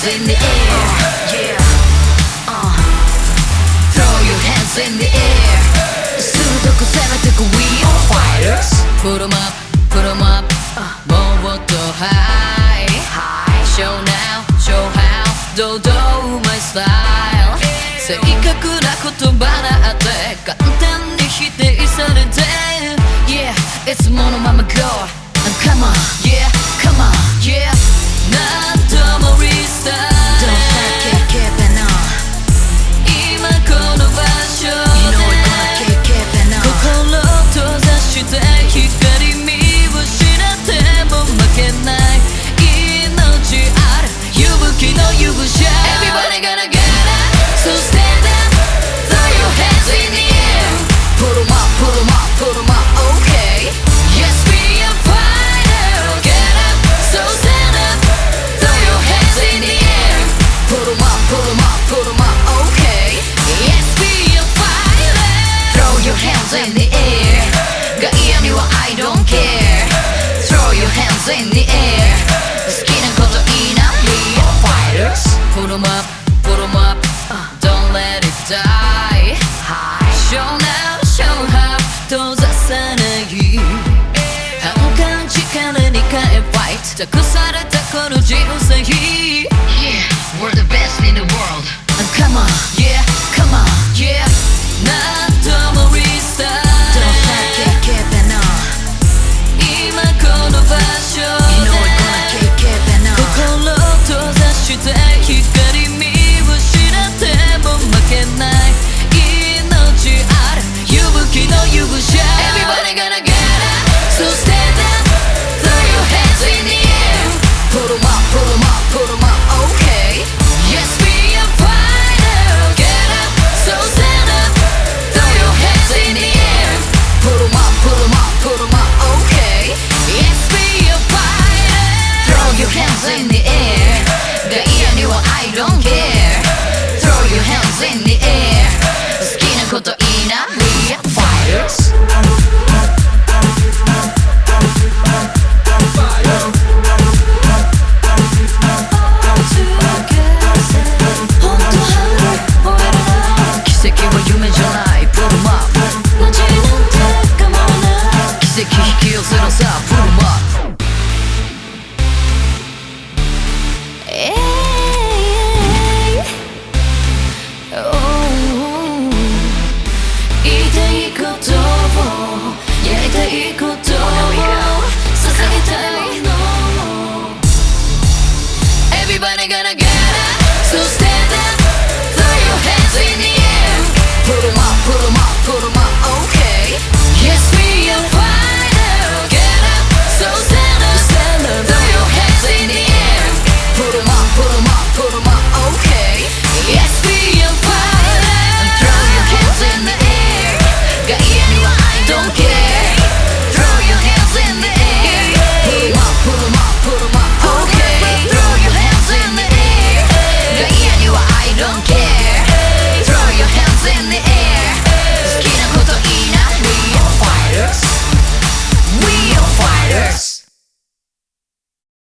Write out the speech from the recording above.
hands in the air yeah uh throw your hands in the air 鋭く攻めてく We are fighters Put 'em up, put 'em up もっと high Show now, show how 堂々 my style 正確な言葉だって簡単に否定されて Yeah it's ものまま go Come on in the air 外野には I don't care Throw your hands in the air 好きなこといいな We are fighters Put 'em up Put 'em up Don't let it die Show now show how 閉ざさない反感力に変え Fight 託されたこの人生 け夢じゃないプルマップ街なんて構わない奇跡引き寄せなさプルマップええ言いたいことをやりたいことをたいの Everybody gonna get it.